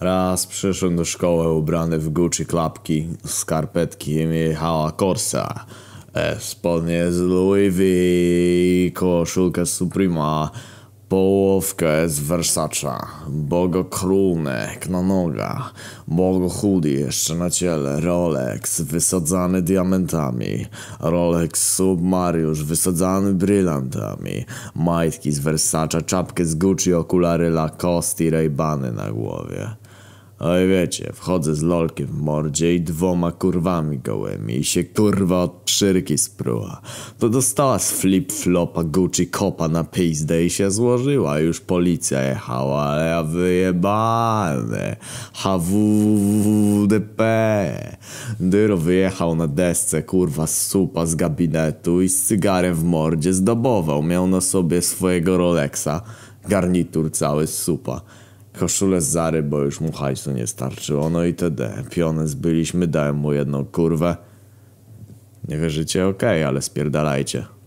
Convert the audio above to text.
Raz przyszedłem do szkoły ubrany w Gucci klapki, skarpetki jechała Corsa. E, spodnie z Louis V, koszulkę Suprema, połowkę z Versace, bogo krunek na nogach, bogo hoodie jeszcze na ciele, Rolex wysadzany diamentami, Rolex Submariusz wysadzany brylantami, majtki z Versace, czapkę z Gucci, okulary Lacoste i Ray-Bany na głowie. Oj wiecie, wchodzę z lolkiem w mordzie i dwoma kurwami gołymi i się kurwa od szyrki spruła. To dostała z flip-flopa Gucci kopa na pizdę i się złożyła. Już policja jechała, ale ja wyjebany. HWDP. Dyro wyjechał na desce, kurwa, z supa z gabinetu i z cygarem w mordzie zdobował. Miał na sobie swojego Rolexa. Garnitur cały z supa. Koszulę z Zary, bo już mu hajsu nie starczyło, no i td. Pionę zbyliśmy, dałem mu jedną kurwę. Nie wierzycie? Okej, ale spierdalajcie.